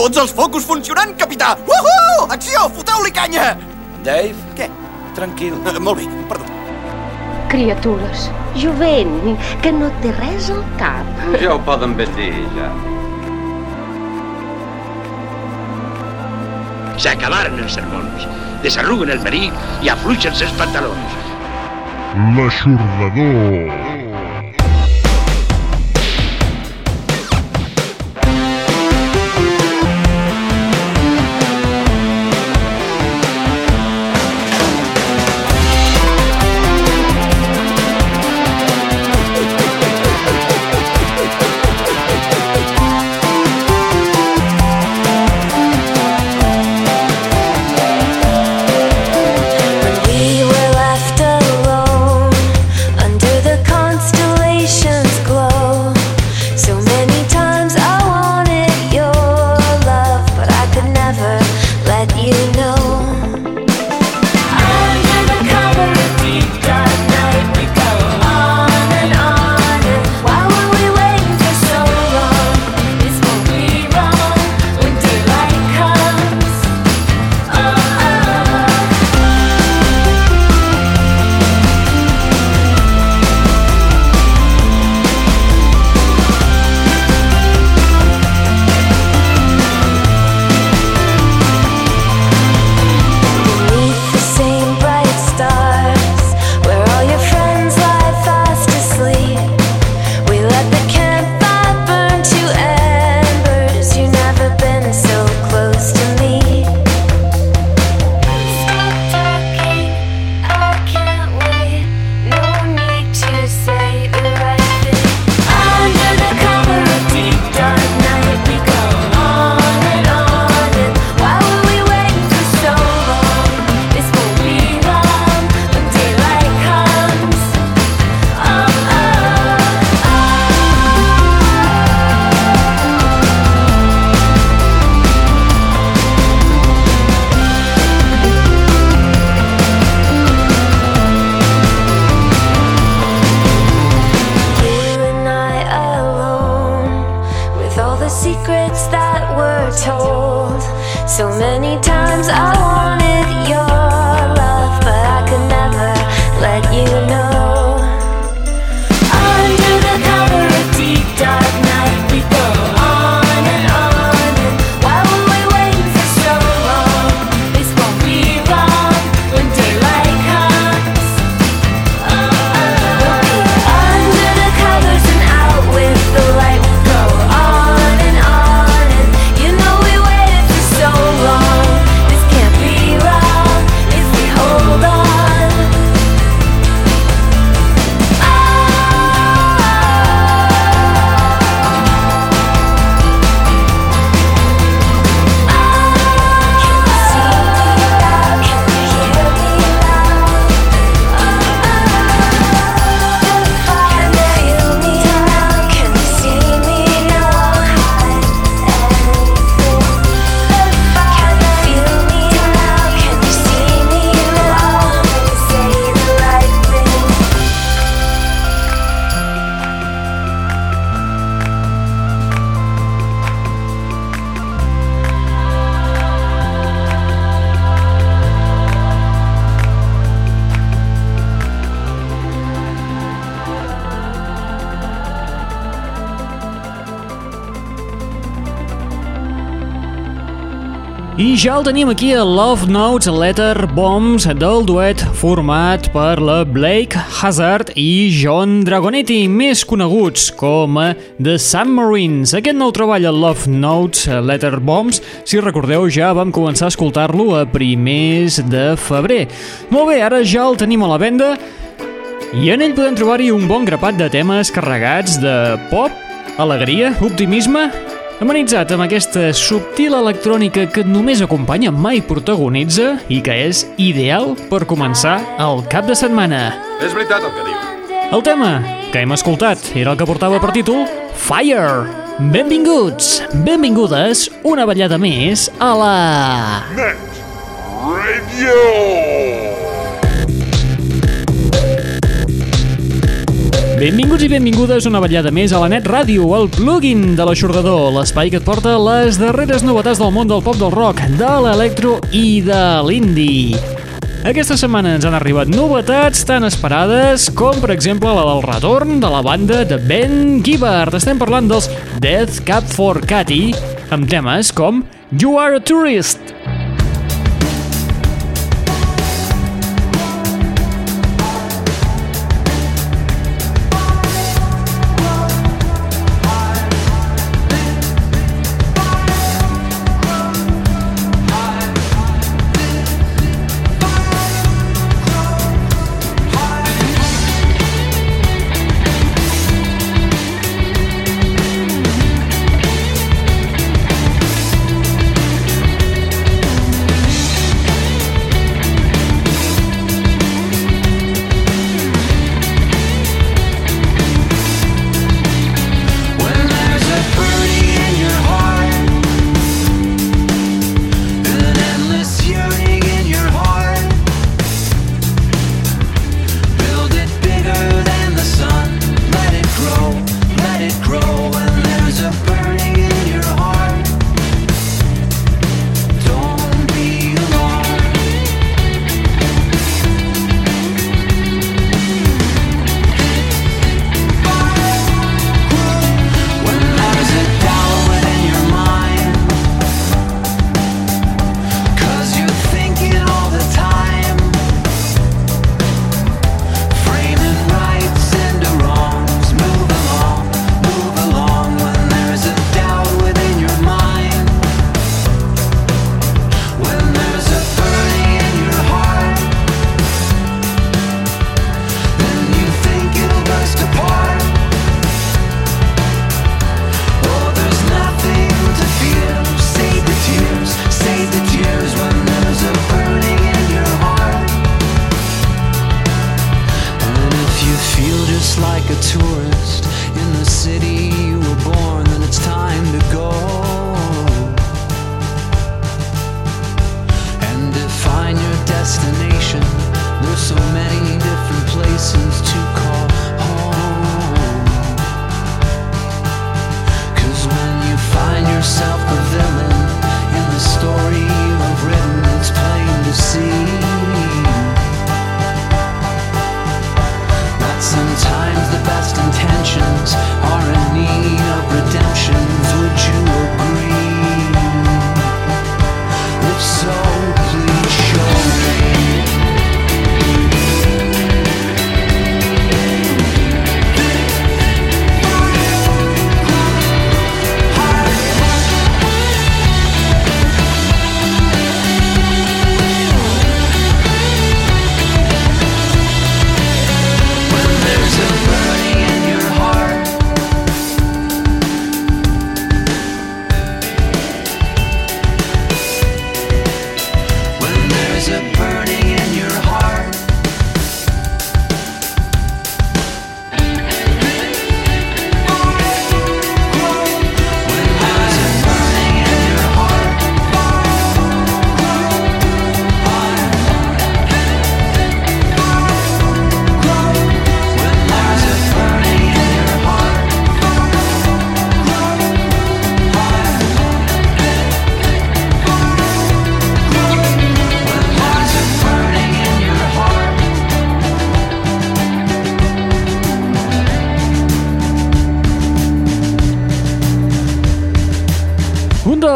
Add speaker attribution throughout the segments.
Speaker 1: Tots els focus funcionant, capità! Uhu! Acció! Foteu-li canya!
Speaker 2: Dave,
Speaker 1: Què?
Speaker 2: tranquil.
Speaker 1: Uh, molt bé, perdó.
Speaker 3: Criatures, jovent, que no té res al cap.
Speaker 4: Ja ho poden ben dir, ja.
Speaker 5: S'acabaren els sermons, desarruguen el peric i afluixen els pantalons.
Speaker 6: L'aixordador.
Speaker 7: Ja el tenim aquí a Love Notes Letter Bombs del duet format per la Blake Hazard i John Dragonetti, més coneguts com a The Submarines. Aquest nou treball a Love Notes Letter Bombs, si recordeu, ja vam començar a escoltar-lo a primers de febrer. Molt bé, ara ja el tenim a la venda i en ell podem trobar-hi un bon grapat de temes carregats de pop, alegria, optimisme amenitzat amb aquesta subtil electrònica que només acompanya mai protagonitza i que és ideal per començar el cap de setmana.
Speaker 4: És veritat el que diu.
Speaker 7: El tema que hem escoltat era el que portava per títol Fire. Benvinguts, benvingudes una ballada més a la...
Speaker 6: Net Radio.
Speaker 8: Benvinguts i benvingudes una vetllada més a la Net Ràdio, el plugin de l'aixordador, l'espai que et porta les darreres novetats del món del pop del rock, de l'electro i de l'indie. Aquesta setmana ens han arribat novetats tan esperades com, per exemple, la del retorn de la banda de Ben Gibbard. Estem parlant dels Death Cab for Cathy, amb temes com You Are a Tourist,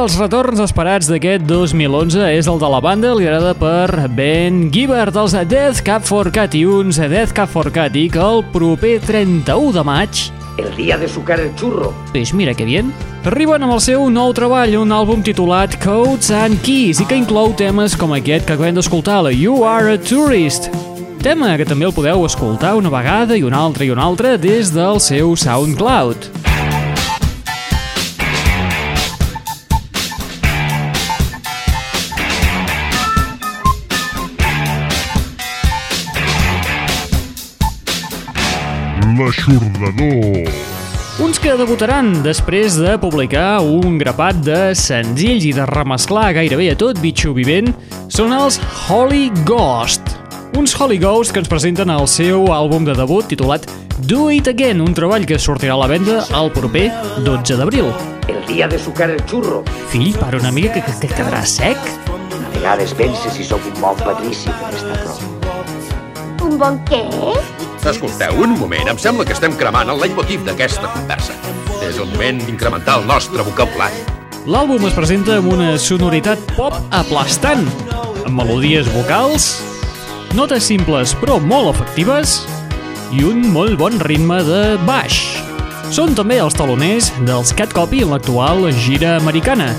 Speaker 8: dels retorns esperats d'aquest 2011 és el de la banda liderada per Ben Gibbard, els Death Cab for Cathy, uns Death Cab for Cathy que el proper 31 de maig
Speaker 9: El día de sucar el churro.
Speaker 8: Pues mira que bien. Arriben amb el seu nou treball, un àlbum titulat Codes and Keys i que inclou temes com aquest que acabem d'escoltar, la You Are a Tourist. Tema que també el podeu escoltar una vegada i una altra i una altra des del seu SoundCloud.
Speaker 10: l'aixordador.
Speaker 8: Uns que debutaran després de publicar un grapat de senzills i de remesclar gairebé a tot bitxo vivent són els Holy Ghost. Uns Holy Ghost que ens presenten el seu àlbum de debut titulat
Speaker 11: Do It Again, un treball que sortirà a la venda el proper 12 d'abril.
Speaker 9: El dia de sucar el xurro.
Speaker 11: Fill, per una mica que, que, que quedarà sec?
Speaker 9: A vegades penses si sóc un bon patrici per estar prou.
Speaker 3: Un bon què?
Speaker 4: Escolteu, un moment, em sembla que estem cremant el leitmotiv d'aquesta conversa. És el moment d'incrementar el nostre vocabulari.
Speaker 11: L'àlbum es presenta amb una sonoritat pop aplastant, amb melodies vocals, notes simples però molt efectives i un molt bon ritme de baix. Són també els taloners dels Cat Copy en l'actual gira americana.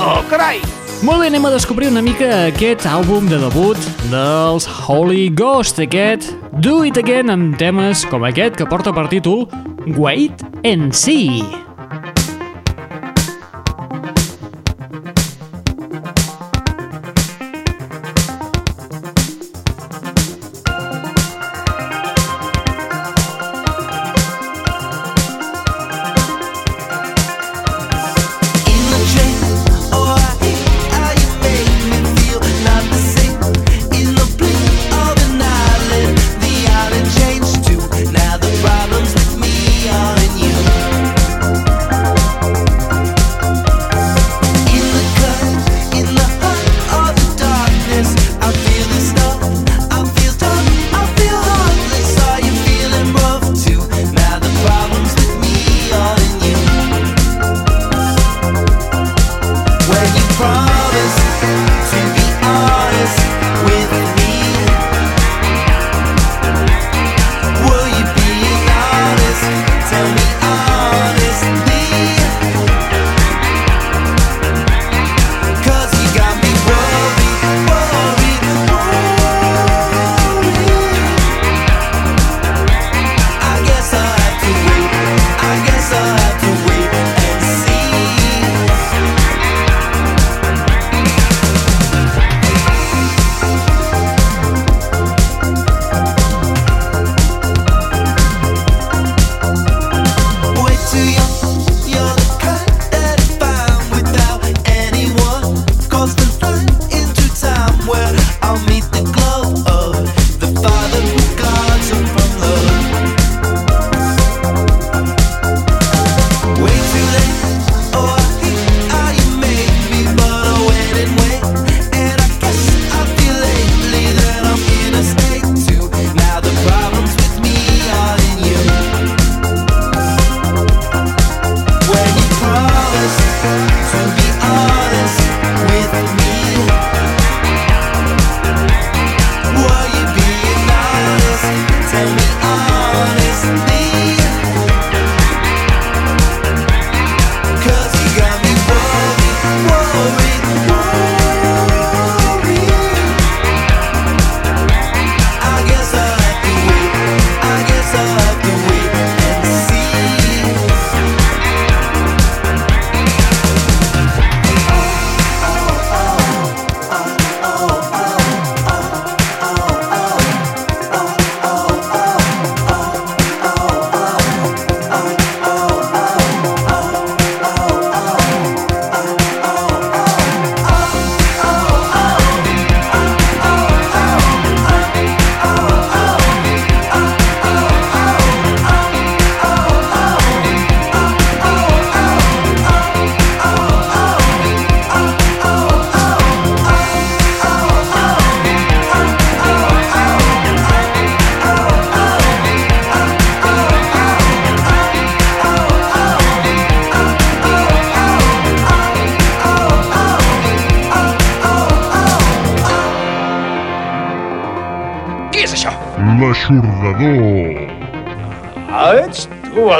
Speaker 12: Oh, carai!
Speaker 11: Molt bé, anem a descobrir una mica aquest àlbum de debut dels Holy Ghost, aquest Do It Again amb temes com aquest que porta per títol Wait and See.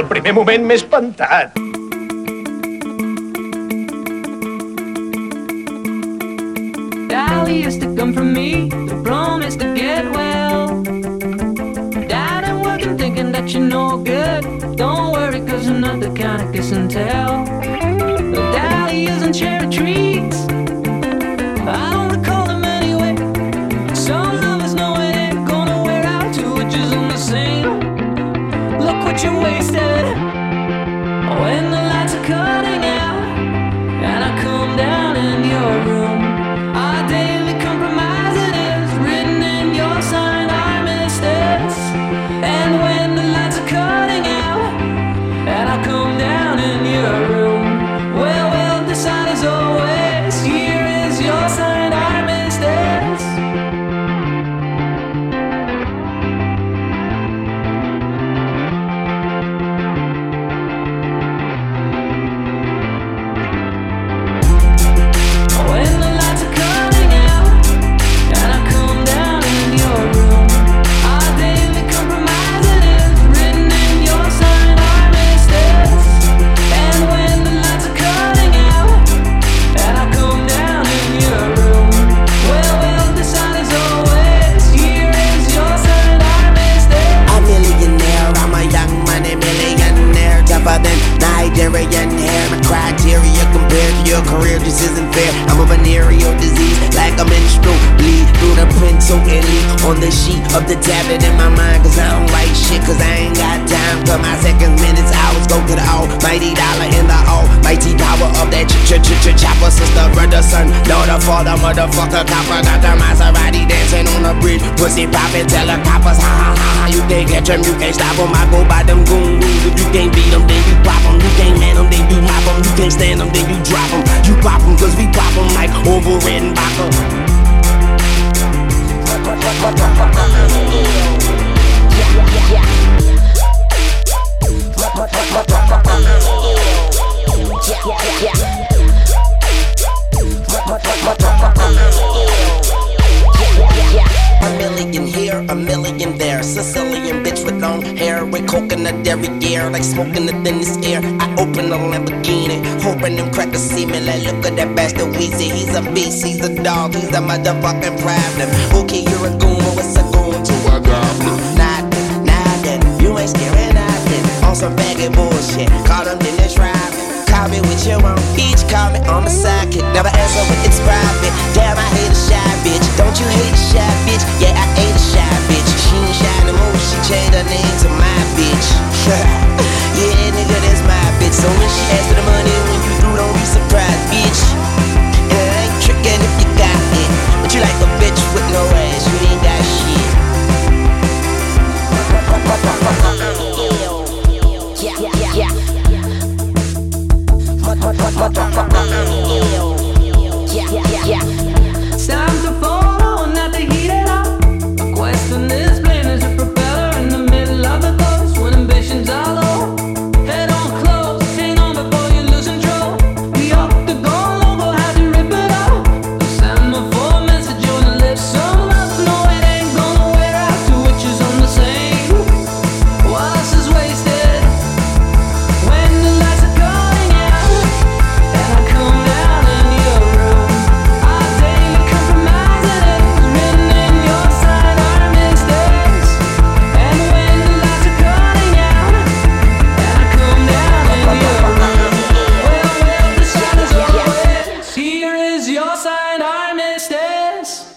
Speaker 12: Al primer moment m'he espantat.
Speaker 13: Dolly is to come from me, the promise to get well. Died and working, thinking that you're no good. Don't worry, cause another kind of kiss and tell. But Dolly isn't cherry treats. You wasted. When
Speaker 14: motherfucker, copper. Got the Maserati dancing on the bridge. Pussy poppin', tell the coppers, ha ha ha ha. You can't catch them, you can't stop them. I go by them goon. If you can't beat them, then you pop them. You can't man them, then you mop them. You can't stand them, then you drop them. You pop them, cause we pop them like over red and. Smoking the in this air. I open a Lamborghini, hoping them crackers see me. Like, look at that bastard Weezy. He's a beast, he's a dog, he's a motherfucking problem. Okay, you're a goon, but what's a goon to a goblin? Nothing, nothing, you ain't scaring nothing. On some faggot bullshit, caught him in this ride. Call me with your own bitch, call me on the sidekick. Never answer when it's private.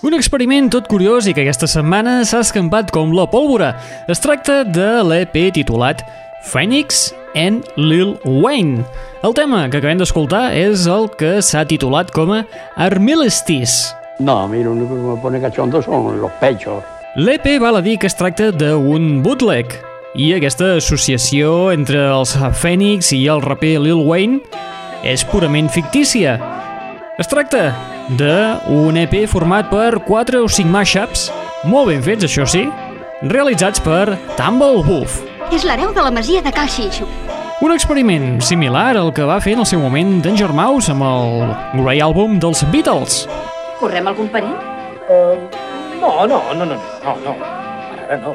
Speaker 7: Un experiment tot curiós i que aquesta setmana s'ha escampat com la pólvora. Es tracta de l'EP titulat Phoenix and Lil Wayne. El tema que acabem d'escoltar és el que s'ha titulat com a Armilestis.
Speaker 15: No, a mí lo único que me pone cachondo son los pechos.
Speaker 7: L'EP val a dir que es tracta d'un bootleg i aquesta associació entre els Phoenix i el raper Lil Wayne és purament fictícia. Es tracta d'un EP format per 4 o 5 mashups, molt ben fets, això sí, realitzats per Tumblewolf.
Speaker 16: És l'hereu de la masia de Cal Xinxo.
Speaker 7: Un experiment similar al que va fer en el seu moment Danger Mouse amb el Grey Album dels Beatles.
Speaker 17: Correm algun perill?
Speaker 15: No, no, no, no, no, no. Ara no.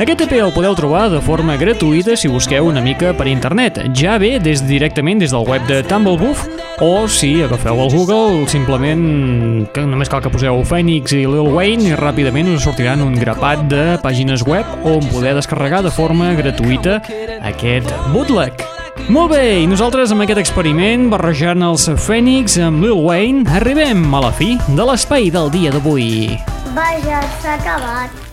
Speaker 7: Aquest EP el podeu trobar de forma gratuïta si busqueu una mica per internet. Ja ve des directament des del web de Tumblewolf o si agafeu el Google simplement que només cal que poseu Phoenix i Lil Wayne i ràpidament us sortiran un grapat de pàgines web on poder descarregar de forma gratuïta aquest bootleg. Molt bé, i nosaltres amb aquest experiment barrejant els Phoenix amb Lil Wayne arribem a la fi de l'espai del dia d'avui.
Speaker 3: Vaja, s'ha acabat.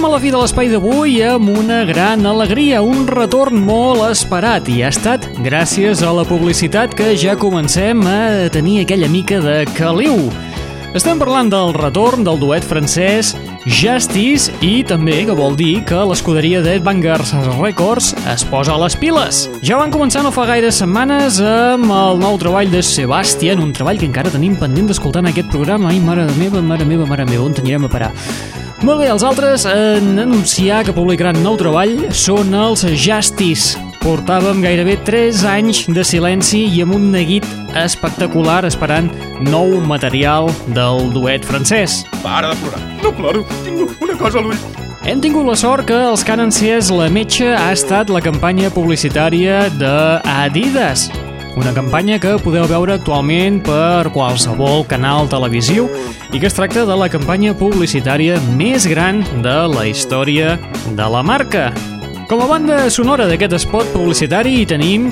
Speaker 7: Arribem a la fi de l'espai d'avui amb una gran alegria, un retorn molt esperat i ha estat gràcies a la publicitat que ja comencem a tenir aquella mica de caliu. Estem parlant del retorn del duet francès Justice i també que vol dir que l'escuderia de Records es posa a les piles. Ja van començar no fa gaires setmanes amb el nou treball de Sebastian, un treball que encara tenim pendent d'escoltar en aquest programa. Ai, mare meva, mare meva, mare meva, on anirem a parar? Molt bé, els altres en anunciar que publicaran nou treball són els Justice. Portàvem gairebé 3 anys de silenci i amb un neguit espectacular esperant nou material del duet francès.
Speaker 4: Para de plorar. No ploro. Tinc una cosa a l'ull.
Speaker 7: Hem tingut la sort que els encès la metxa ha estat la campanya publicitària de Adidas. Una campanya que podeu veure actualment per qualsevol canal televisiu i que es tracta de la campanya publicitària més gran de la història de la marca. Com a banda sonora d'aquest spot publicitari hi tenim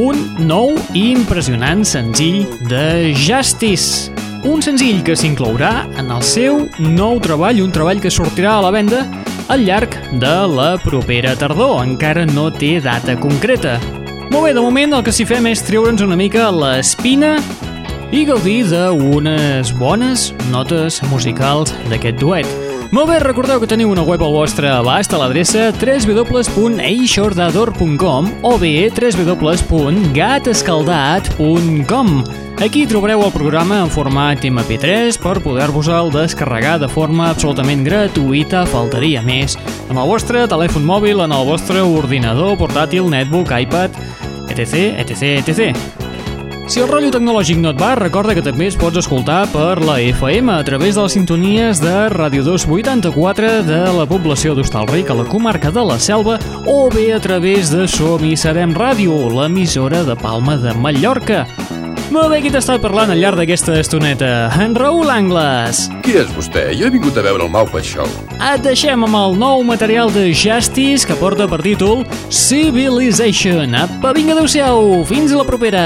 Speaker 7: un nou i impressionant senzill de Justice. Un senzill que s'inclourà en el seu nou treball, un treball que sortirà a la venda al llarg de la propera tardor. Encara no té data concreta. Molt bé, de moment el que s'hi fem és treure'ns una mica l'espina i gaudir d'unes bones notes musicals d'aquest duet. Molt bé, recordeu que teniu una web al vostre abast a l'adreça www.eixordador.com o bé www.gatescaldat.com Aquí trobareu el programa en format MP3 per poder-vos-el descarregar de forma absolutament gratuïta, faltaria més, amb el vostre telèfon mòbil, en el vostre ordinador, portàtil, netbook, iPad, etc, etc, etc. Si el rotllo tecnològic no et va, recorda que també es pots escoltar per la FM a través de les sintonies de Ràdio 284 de la població d'Hostalric a la comarca de la Selva o bé a través de Som i Serem Ràdio, l'emissora de Palma de Mallorca. Molt bé, qui t'ha estat parlant al llarg d'aquesta estoneta? En Raül Angles.
Speaker 4: Qui és vostè? Jo he vingut a veure el Maupa Show.
Speaker 7: Et deixem amb el nou material de Justice que porta per títol Civilization. Apa, vinga, adeu-siau. Fins a la propera.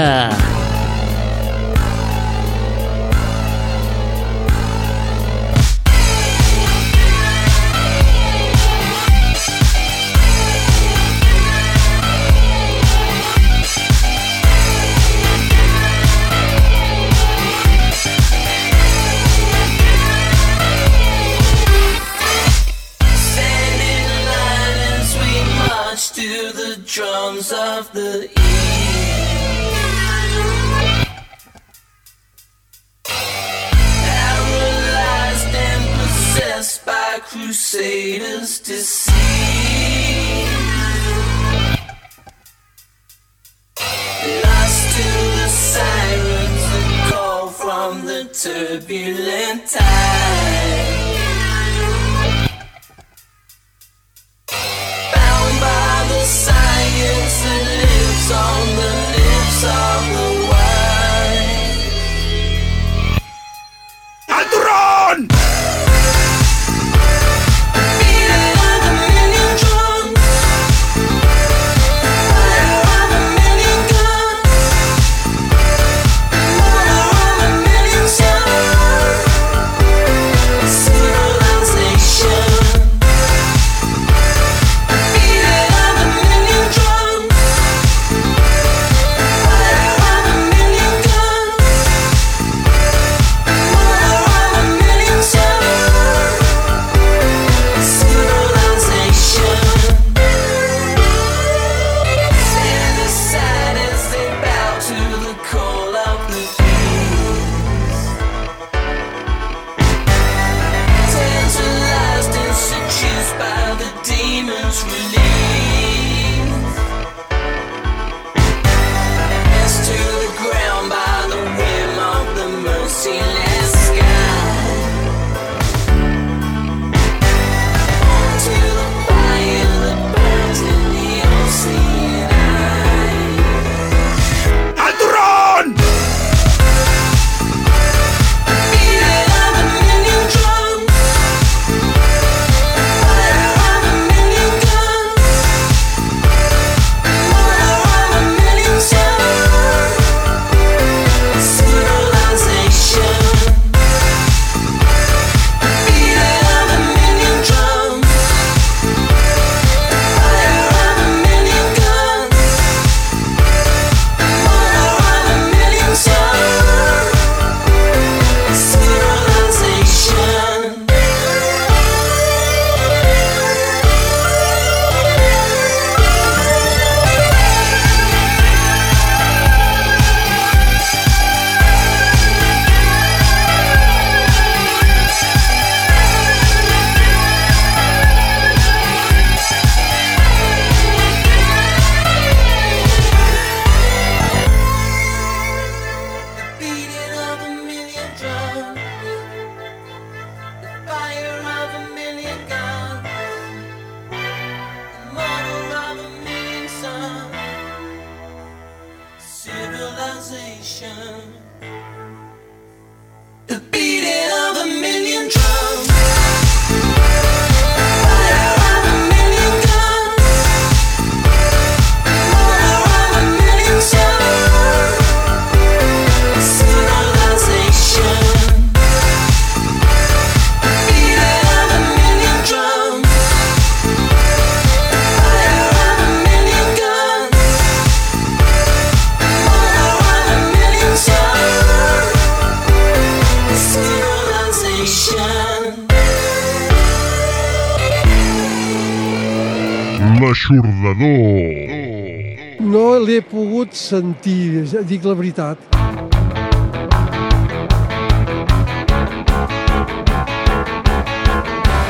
Speaker 10: ensordador.
Speaker 18: No l'he pogut sentir, dic la veritat.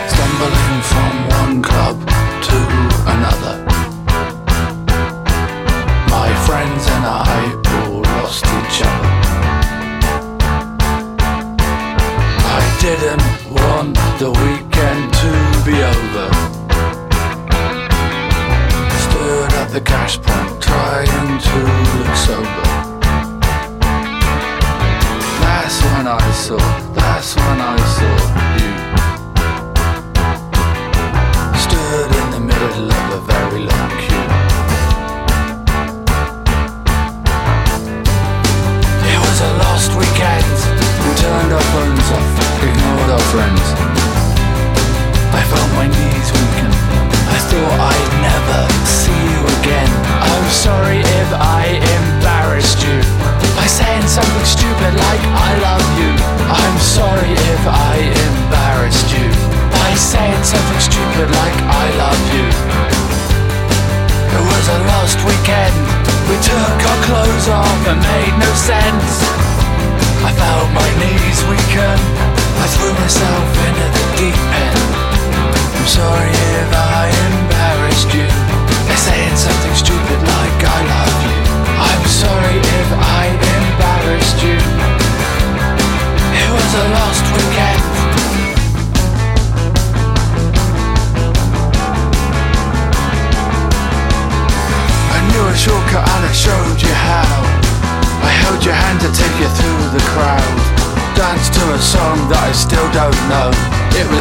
Speaker 2: Stumbling from one club to another My friends and I all lost each other I didn't want the weekend to be over flashback, trying to look sober.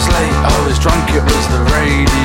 Speaker 2: was late, I was drunk, it was the radio.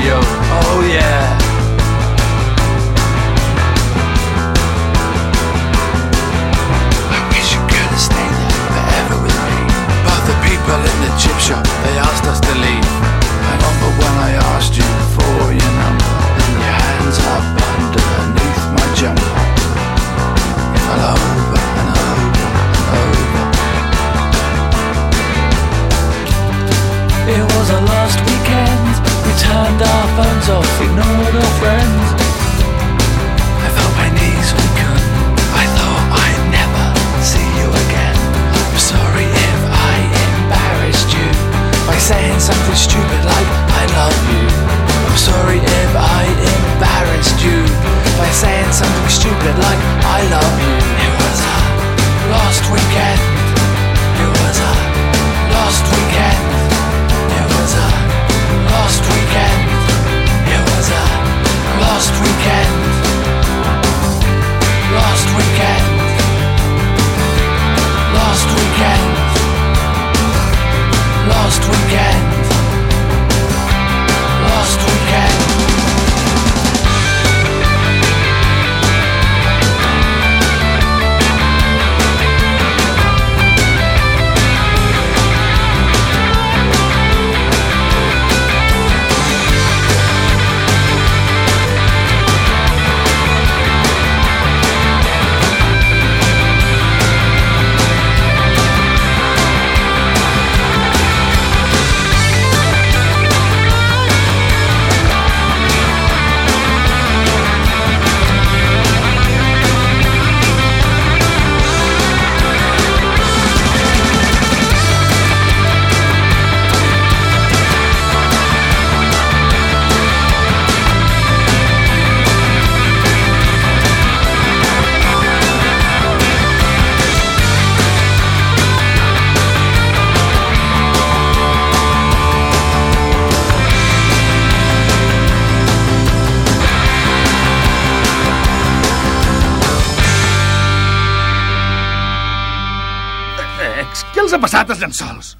Speaker 1: posat els llençols.